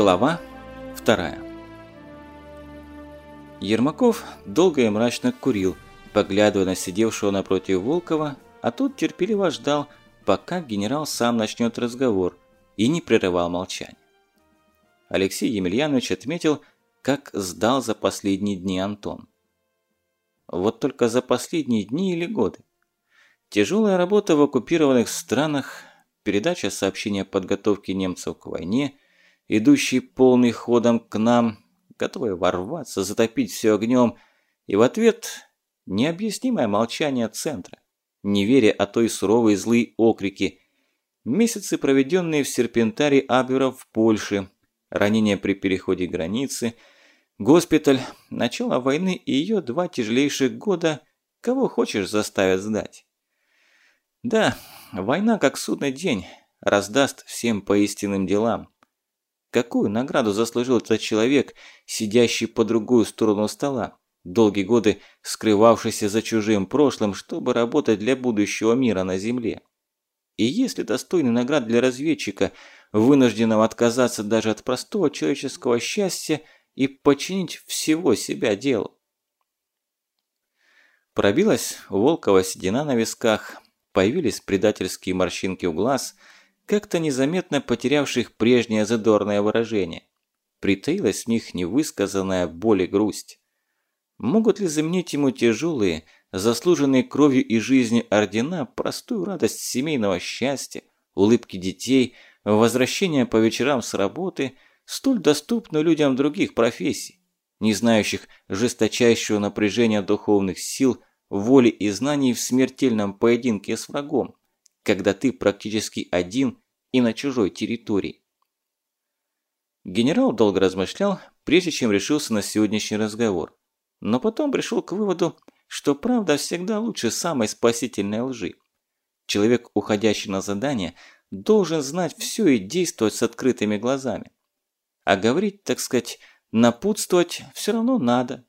Глава вторая Ермаков долго и мрачно курил, поглядывая на сидевшего напротив Волкова, а тот терпеливо ждал, пока генерал сам начнет разговор, и не прерывал молчание. Алексей Емельянович отметил, как сдал за последние дни Антон. Вот только за последние дни или годы. Тяжелая работа в оккупированных странах, передача сообщения о подготовке немцев к войне, идущий полный ходом к нам, готовый ворваться, затопить все огнем, и в ответ необъяснимое молчание центра, неверие о той суровой злые окрики, месяцы, проведенные в серпентаре Абвера в Польше, ранения при переходе границы, госпиталь, начало войны и ее два тяжелейших года, кого хочешь заставят сдать. Да, война как судный день раздаст всем по истинным делам. Какую награду заслужил этот человек, сидящий по другую сторону стола, долгие годы скрывавшийся за чужим прошлым, чтобы работать для будущего мира на Земле? И есть ли достойный наград для разведчика, вынужденного отказаться даже от простого человеческого счастья и подчинить всего себя делу? Пробилась волкова седина на висках, появились предательские морщинки у глаз, как-то незаметно потерявших прежнее задорное выражение. Притаилась в них невысказанная боль и грусть. Могут ли заменить ему тяжелые, заслуженные кровью и жизнью ордена простую радость семейного счастья, улыбки детей, возвращение по вечерам с работы, столь доступную людям других профессий, не знающих жесточайшего напряжения духовных сил – воли и знаний в смертельном поединке с врагом, когда ты практически один и на чужой территории. Генерал долго размышлял, прежде чем решился на сегодняшний разговор, но потом пришел к выводу, что правда всегда лучше самой спасительной лжи. Человек, уходящий на задание, должен знать все и действовать с открытыми глазами. А говорить, так сказать, напутствовать все равно надо,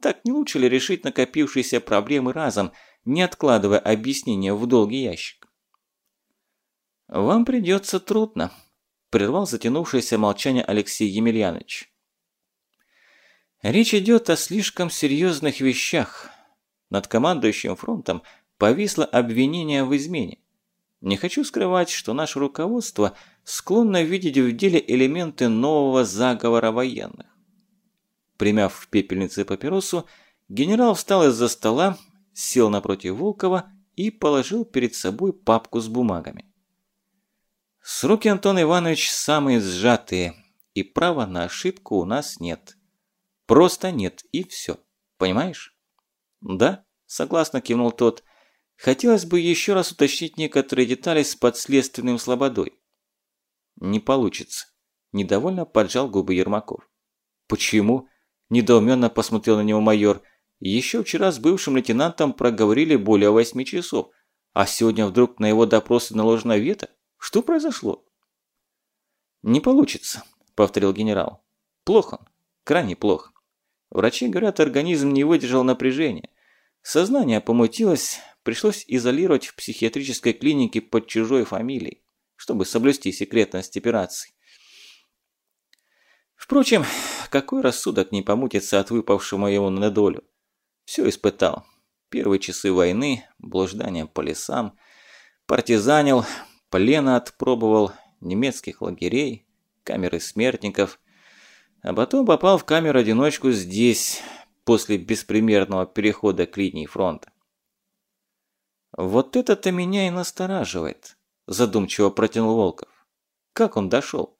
так не лучше ли решить накопившиеся проблемы разом, не откладывая объяснения в долгий ящик? «Вам придется трудно», – прервал затянувшееся молчание Алексей Емельянович. «Речь идет о слишком серьезных вещах. Над командующим фронтом повисло обвинение в измене. Не хочу скрывать, что наше руководство склонно видеть в деле элементы нового заговора военных. Примяв в пепельнице папиросу, генерал встал из-за стола, сел напротив Волкова и положил перед собой папку с бумагами. Сроки, Антон Иванович, самые сжатые, и права на ошибку у нас нет. Просто нет, и все. Понимаешь? Да, согласно кивнул тот. Хотелось бы еще раз уточнить некоторые детали с подследственным слободой. Не получится. Недовольно поджал губы Ермаков. Почему? Недоуменно посмотрел на него майор. Еще вчера с бывшим лейтенантом проговорили более восьми часов, а сегодня вдруг на его допросы наложено вето? Что произошло? Не получится, повторил генерал. Плохо крайне плохо. Врачи говорят, организм не выдержал напряжения. Сознание помутилось, пришлось изолировать в психиатрической клинике под чужой фамилией, чтобы соблюсти секретность операции. Впрочем, какой рассудок не помутится от выпавшего ему на долю? Все испытал. Первые часы войны, блуждание по лесам, партизанил, плена отпробовал, немецких лагерей, камеры смертников. А потом попал в камеру-одиночку здесь, после беспримерного перехода к линии фронта. «Вот это-то меня и настораживает», – задумчиво протянул Волков. «Как он дошел?»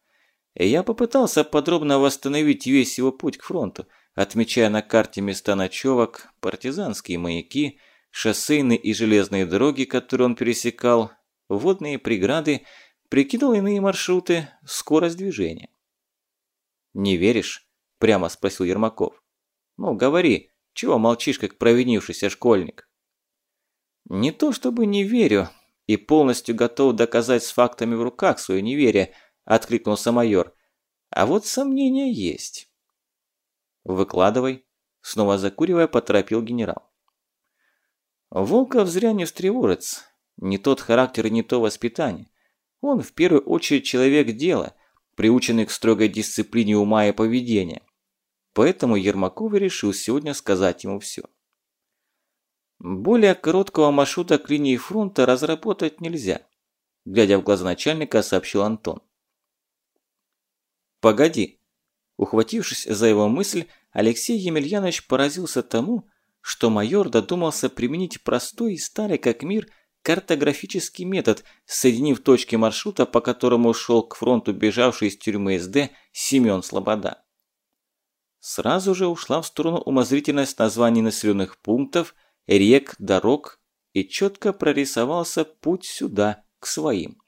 Я попытался подробно восстановить весь его путь к фронту, отмечая на карте места ночевок, партизанские маяки, шоссейные и железные дороги, которые он пересекал, водные преграды, прикидывал иные маршруты, скорость движения. «Не веришь?» – прямо спросил Ермаков. «Ну, говори, чего молчишь, как провинившийся школьник?» «Не то чтобы не верю и полностью готов доказать с фактами в руках свое неверие», – откликнулся майор. «А вот сомнения есть». «Выкладывай», – снова закуривая, поторопил генерал. Волков зря не встревожится. Не тот характер и не то воспитание. Он в первую очередь человек дела, приученный к строгой дисциплине ума и поведения. Поэтому Ермаков решил сегодня сказать ему все. Более короткого маршрута к линии фронта разработать нельзя, глядя в глаза начальника, сообщил Антон. Погоди. Ухватившись за его мысль, Алексей Емельянович поразился тому, что майор додумался применить простой и старый как мир картографический метод, соединив точки маршрута, по которому шел к фронту бежавший из тюрьмы СД Семен Слобода. Сразу же ушла в сторону умозрительность названий населенных пунктов, рек, дорог, и четко прорисовался путь сюда, к своим.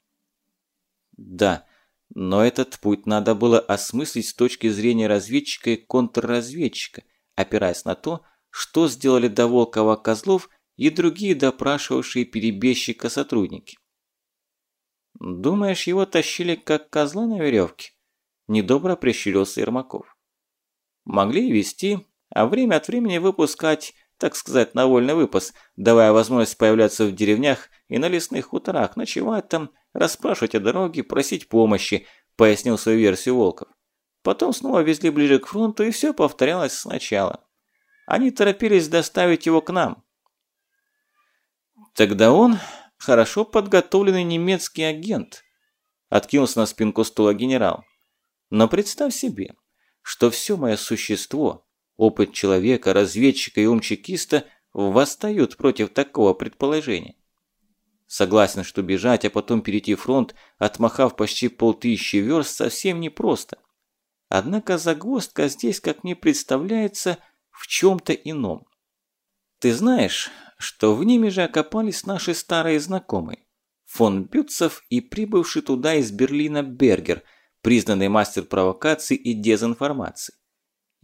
Да, но этот путь надо было осмыслить с точки зрения разведчика и контрразведчика, опираясь на то, что сделали до Волкова Козлов и другие допрашивавшие перебежчика сотрудники. «Думаешь, его тащили как козла на веревке?» – недобро прищурился Ермаков. «Могли вести, а время от времени выпускать, так сказать, на вольный выпас, давая возможность появляться в деревнях и на лесных хуторах, ночевать там, расспрашивать о дороге, просить помощи», – пояснил свою версию Волков. Потом снова везли ближе к фронту, и все повторялось сначала. Они торопились доставить его к нам. Тогда он хорошо подготовленный немецкий агент, откинулся на спинку стула генерал. Но представь себе, что все мое существо, опыт человека, разведчика и умчекиста восстают против такого предположения. Согласен, что бежать, а потом перейти фронт, отмахав почти полтысячи верст, совсем непросто. Однако загвоздка здесь, как мне представляется, – в чем-то ином. Ты знаешь, что в ними же окопались наши старые знакомые. Фон Бютцев и прибывший туда из Берлина Бергер, признанный мастер провокации и дезинформации.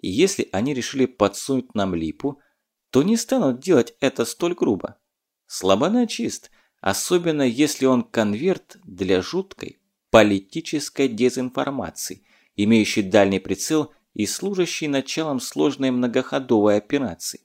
И если они решили подсунуть нам липу, то не станут делать это столь грубо. Слабона чист, особенно если он конверт для жуткой политической дезинформации, имеющий дальний прицел и служащий началом сложной многоходовой операции.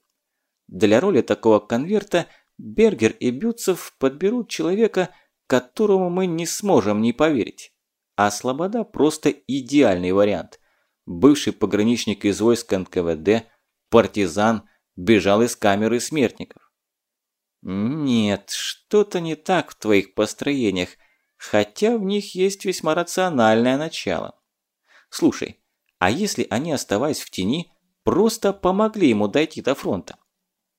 Для роли такого конверта Бергер и Бютцев подберут человека, которому мы не сможем не поверить. А Слобода просто идеальный вариант. Бывший пограничник из войск НКВД, партизан, бежал из камеры смертников. Нет, что-то не так в твоих построениях, хотя в них есть весьма рациональное начало. Слушай, а если они, оставаясь в тени, просто помогли ему дойти до фронта?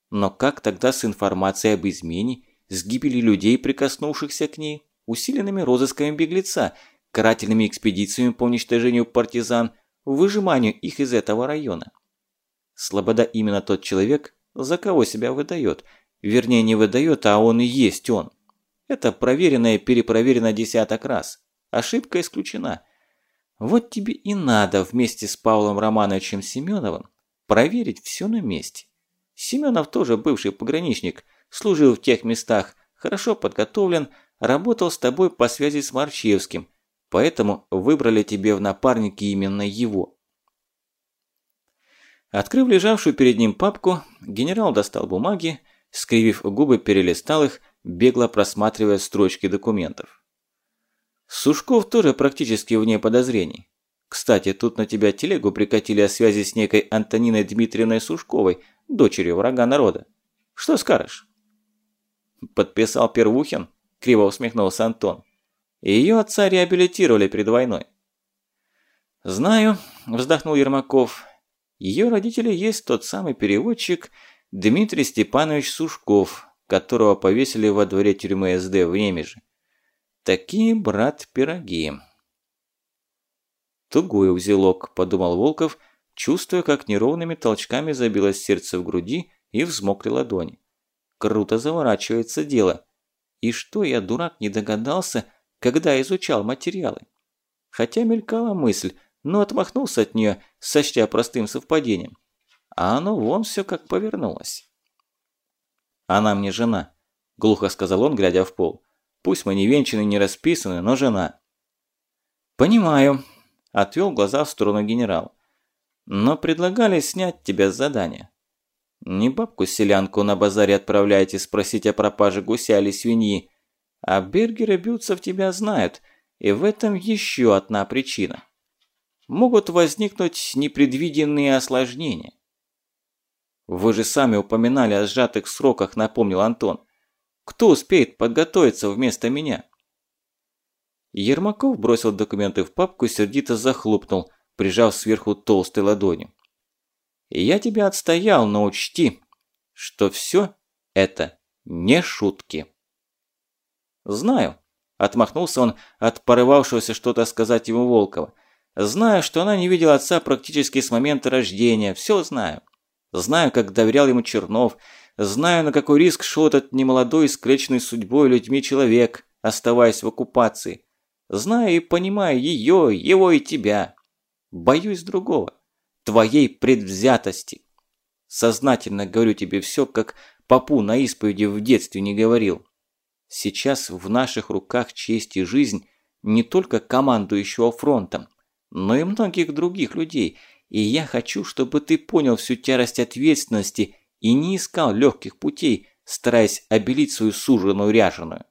Но как тогда с информацией об измене, с гибели людей, прикоснувшихся к ней, усиленными розысками беглеца, карательными экспедициями по уничтожению партизан, выжиманию их из этого района? Слобода именно тот человек, за кого себя выдает. Вернее, не выдает, а он и есть он. Это проверено и перепроверено десяток раз. Ошибка исключена. Вот тебе и надо вместе с Павлом Романовичем Семеновым проверить все на месте. Семенов тоже бывший пограничник, служил в тех местах, хорошо подготовлен, работал с тобой по связи с Марчевским, поэтому выбрали тебе в напарники именно его. Открыв лежавшую перед ним папку, генерал достал бумаги, скривив губы, перелистал их, бегло просматривая строчки документов. Сушков тоже практически вне подозрений. Кстати, тут на тебя телегу прикатили о связи с некой Антониной Дмитриевной Сушковой, дочерью врага народа. Что скажешь? Подписал Первухин, криво усмехнулся Антон. Ее отца реабилитировали перед войной. «Знаю», – вздохнул Ермаков. «Ее родители есть тот самый переводчик Дмитрий Степанович Сушков, которого повесили во дворе тюрьмы СД в Немеже. Такие, брат, пироги. Тугой узелок, подумал Волков, чувствуя, как неровными толчками забилось сердце в груди и взмокли ладони. Круто заворачивается дело. И что я, дурак, не догадался, когда изучал материалы? Хотя мелькала мысль, но отмахнулся от нее, сочтя простым совпадением. А оно вон все как повернулось. «Она мне жена», – глухо сказал он, глядя в пол. Пусть мы не венчаны, не расписаны, но жена». «Понимаю», – отвел глаза в сторону генерал. «Но предлагали снять тебя с задания. Не бабку-селянку на базаре отправляете спросить о пропаже гуся или свиньи, а Бергеры Бютцев тебя знают, и в этом еще одна причина». могут возникнуть непредвиденные осложнения. Вы же сами упоминали о сжатых сроках, напомнил Антон. Кто успеет подготовиться вместо меня? Ермаков бросил документы в папку и сердито захлопнул, прижав сверху толстой ладонью. «Я тебя отстоял, но учти, что все это не шутки». «Знаю», – отмахнулся он от порывавшегося что-то сказать ему Волкова. «Знаю, что она не видела отца практически с момента рождения, все знаю. Знаю, как доверял ему Чернов, знаю, на какой риск шел этот немолодой, исклеченный судьбой людьми человек, оставаясь в оккупации. Знаю и понимаю ее, его и тебя. Боюсь другого. Твоей предвзятости. Сознательно говорю тебе все, как папу на исповеди в детстве не говорил. Сейчас в наших руках честь и жизнь не только командующего фронтом, но и многих других людей, и я хочу, чтобы ты понял всю тяжесть ответственности и не искал легких путей, стараясь обелить свою суженую ряженую.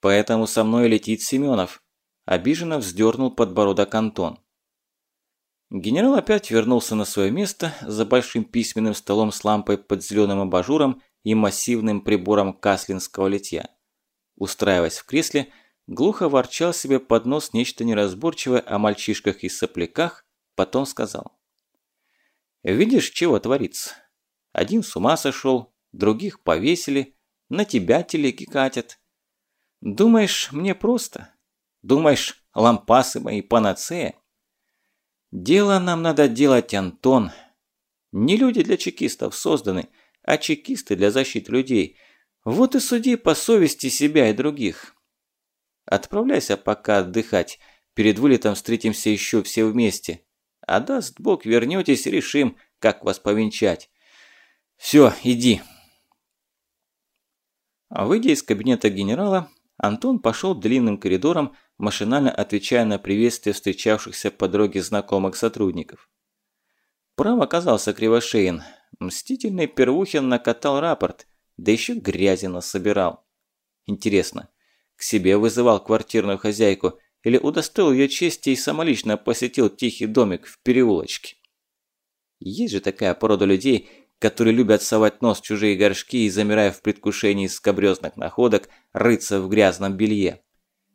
Поэтому со мной летит Семенов. Обиженно вздернул подбородок Антон. Генерал опять вернулся на свое место за большим письменным столом с лампой под зеленым абажуром и массивным прибором каслинского литья. Устраиваясь в кресле, глухо ворчал себе под нос нечто неразборчивое о мальчишках и сопляках, потом сказал. «Видишь, чего творится? Один с ума сошел, других повесили, на тебя телеги катят. Думаешь, мне просто? Думаешь, лампасы мои панацея? Дело нам надо делать, Антон. Не люди для чекистов созданы, а чекисты для защиты людей. Вот и суди по совести себя и других. Отправляйся пока отдыхать. Перед вылетом встретимся еще все вместе. А даст Бог, вернетесь решим, как вас повенчать. Все, иди. Выйдя из кабинета генерала, Антон пошел длинным коридором, машинально отвечая на приветствие встречавшихся по дороге знакомых сотрудников. Прав оказался Кривошеин. Мстительный Первухин накатал рапорт, да еще грязи насобирал. Интересно, к себе вызывал квартирную хозяйку или удостоил ее чести и самолично посетил тихий домик в переулочке? Есть же такая порода людей, которые любят совать нос в чужие горшки и, замирая в предвкушении скобрёзных находок, рыться в грязном белье.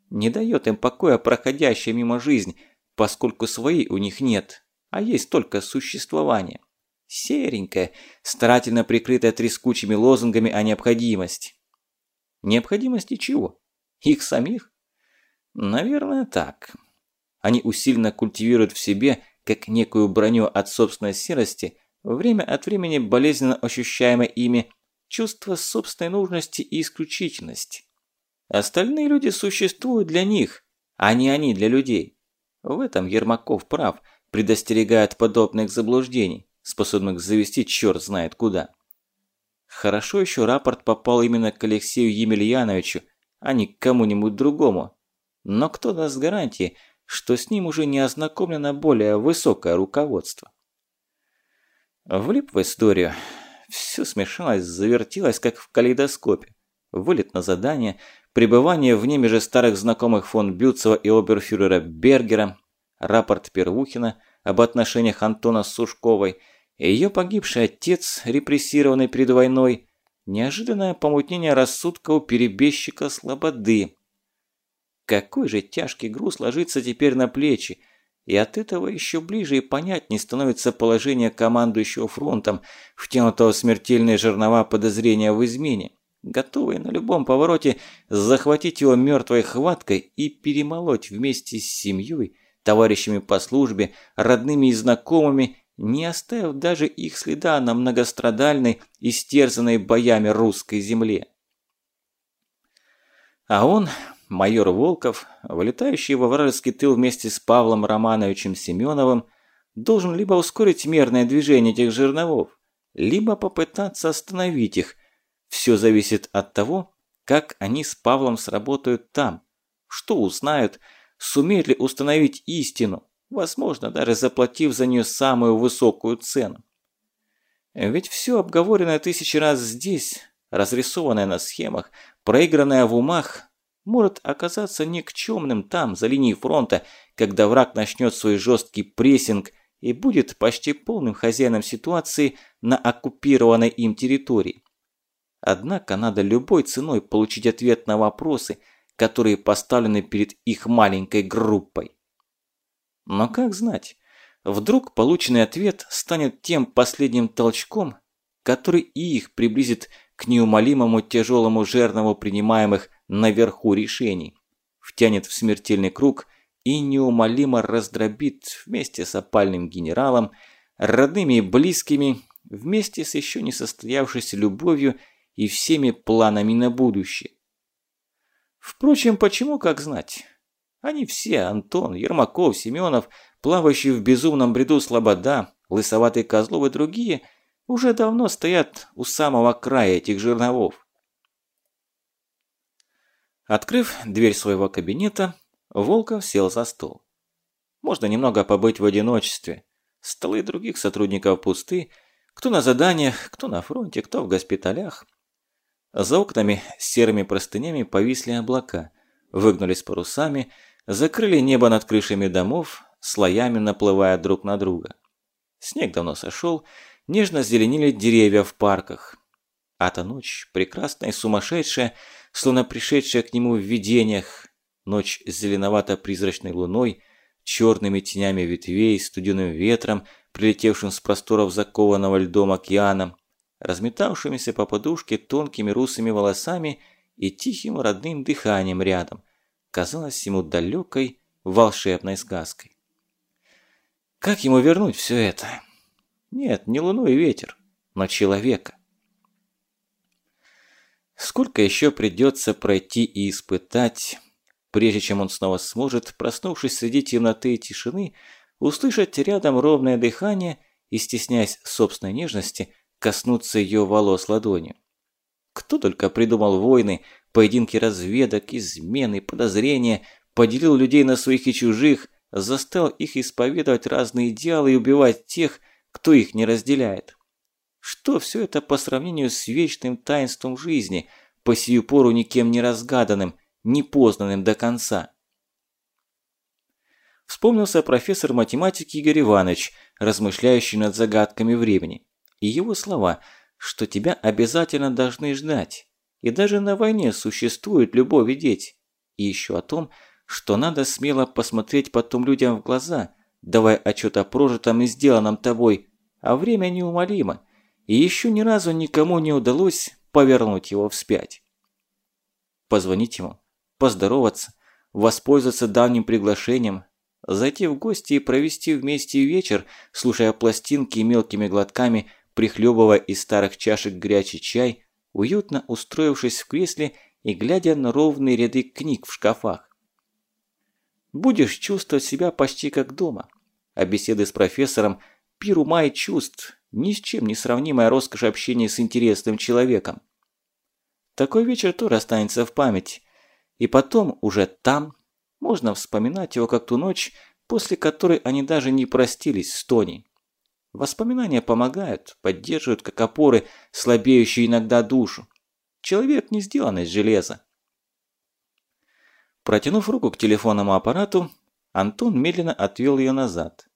Не дает им покоя проходящая мимо жизнь, поскольку своей у них нет, а есть только существование. Серенькая, старательно прикрытая трескучими лозунгами о необходимости. Необходимости чего? Их самих? Наверное, так. Они усиленно культивируют в себе, как некую броню от собственной серости, время от времени болезненно ощущаемое ими чувство собственной нужности и исключительности. Остальные люди существуют для них, а не они для людей. В этом Ермаков прав, предостерегая от подобных заблуждений, способных завести черт знает куда. Хорошо еще рапорт попал именно к Алексею Емельяновичу, а не к кому-нибудь другому. Но кто даст гарантии, что с ним уже не ознакомлено более высокое руководство? Влип в историю. Все смешалось, завертилось, как в калейдоскопе. Вылет на задание, пребывание в неме же старых знакомых фон Бютцева и оберфюрера Бергера, рапорт Первухина об отношениях Антона с Сушковой, ее погибший отец, репрессированный перед войной, неожиданное помутнение рассудка у перебежчика Слободы. Какой же тяжкий груз ложится теперь на плечи, и от этого еще ближе и понятнее становится положение командующего фронтом, втянутого в смертельные жернова подозрения в измене, готовые на любом повороте захватить его мертвой хваткой и перемолоть вместе с семьей, товарищами по службе, родными и знакомыми, не оставив даже их следа на многострадальной, истерзанной боями русской земле. А он, майор Волков, вылетающий во вражеский тыл вместе с Павлом Романовичем Семеновым, должен либо ускорить мерное движение этих жерновов, либо попытаться остановить их. Все зависит от того, как они с Павлом сработают там, что узнают, сумеют ли установить истину, возможно, даже заплатив за нее самую высокую цену. Ведь все обговоренное тысячи раз здесь, разрисованное на схемах, проигранное в умах, может оказаться никчемным там, за линией фронта, когда враг начнет свой жесткий прессинг и будет почти полным хозяином ситуации на оккупированной им территории. Однако надо любой ценой получить ответ на вопросы, которые поставлены перед их маленькой группой. Но как знать, вдруг полученный ответ станет тем последним толчком, который и их приблизит к неумолимому тяжелому жернову принимаемых наверху решений, втянет в смертельный круг и неумолимо раздробит вместе с опальным генералом, родными и близкими, вместе с еще не состоявшейся любовью и всеми планами на будущее. Впрочем, почему, как знать? Они все, Антон, Ермаков, Семенов, плавающие в безумном бреду Слобода, Лысоватый Козлов и другие, уже давно стоят у самого края этих жерновов. Открыв дверь своего кабинета, Волков сел за стол. Можно немного побыть в одиночестве. Столы других сотрудников пусты, кто на заданиях, кто на фронте, кто в госпиталях. За окнами серыми простынями повисли облака, выгнулись парусами, закрыли небо над крышами домов, слоями наплывая друг на друга. Снег давно сошел, нежно зеленили деревья в парках. А та ночь, прекрасная и сумасшедшая, словно пришедшая к нему в видениях, ночь с зеленовато-призрачной луной, черными тенями ветвей, студеным ветром, прилетевшим с просторов закованного льдом океаном, разметавшимися по подушке тонкими русыми волосами и тихим родным дыханием рядом, казалась ему далекой волшебной сказкой. Как ему вернуть все это? Нет, не луну и ветер, но человека. Сколько еще придется пройти и испытать, прежде чем он снова сможет, проснувшись среди темноты и тишины, услышать рядом ровное дыхание и, стесняясь собственной нежности, коснуться ее волос ладонью. Кто только придумал войны, поединки разведок, измены, подозрения, поделил людей на своих и чужих, заставил их исповедовать разные идеалы и убивать тех, кто их не разделяет. Что все это по сравнению с вечным таинством жизни, по сию пору никем не разгаданным, непознанным до конца? Вспомнился профессор математики Игорь Иванович, размышляющий над загадками времени, и его слова, что тебя обязательно должны ждать, и даже на войне существует любовь и дети, и еще о том, что надо смело посмотреть потом людям в глаза – давая отчет о прожитом и сделанном тобой, а время неумолимо, и еще ни разу никому не удалось повернуть его вспять. Позвонить ему, поздороваться, воспользоваться давним приглашением, зайти в гости и провести вместе вечер, слушая пластинки и мелкими глотками, прихлебывая из старых чашек горячий чай, уютно устроившись в кресле и глядя на ровные ряды книг в шкафах. Будешь чувствовать себя почти как дома. А беседы с профессором – пир ума и чувств, ни с чем не сравнимая роскошь общения с интересным человеком. Такой вечер тоже останется в памяти. И потом, уже там, можно вспоминать его как ту ночь, после которой они даже не простились с Тони. Воспоминания помогают, поддерживают как опоры, слабеющие иногда душу. Человек не сделан из железа. Протянув руку к телефонному аппарату, Антон медленно отвел ее назад.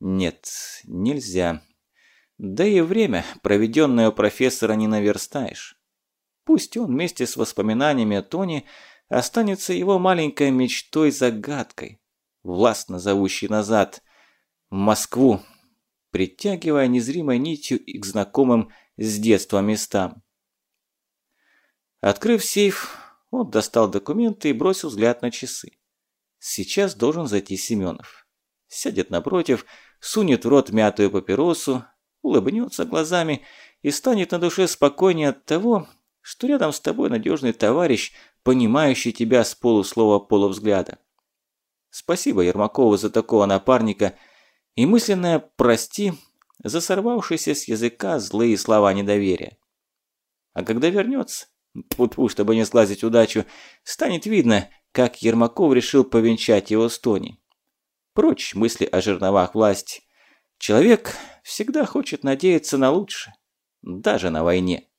Нет, нельзя. Да и время, проведенное у профессора, не наверстаешь. Пусть он вместе с воспоминаниями о Тони останется его маленькой мечтой-загадкой, властно зовущей назад, в Москву, притягивая незримой нитью и к знакомым с детства местам. Открыв сейф, он достал документы и бросил взгляд на часы. Сейчас должен зайти Семенов. Сядет напротив, сунет в рот мятую папиросу, улыбнется глазами и станет на душе спокойнее от того, что рядом с тобой надежный товарищ, понимающий тебя с полуслова полувзгляда. Спасибо Ермакову за такого напарника и мысленное «прости» за сорвавшиеся с языка злые слова недоверия. А когда вернется, Тьфу-тьфу, чтобы не сглазить удачу, станет видно, как Ермаков решил повенчать его с Тони. Прочь мысли о жерновах власти. Человек всегда хочет надеяться на лучшее, даже на войне.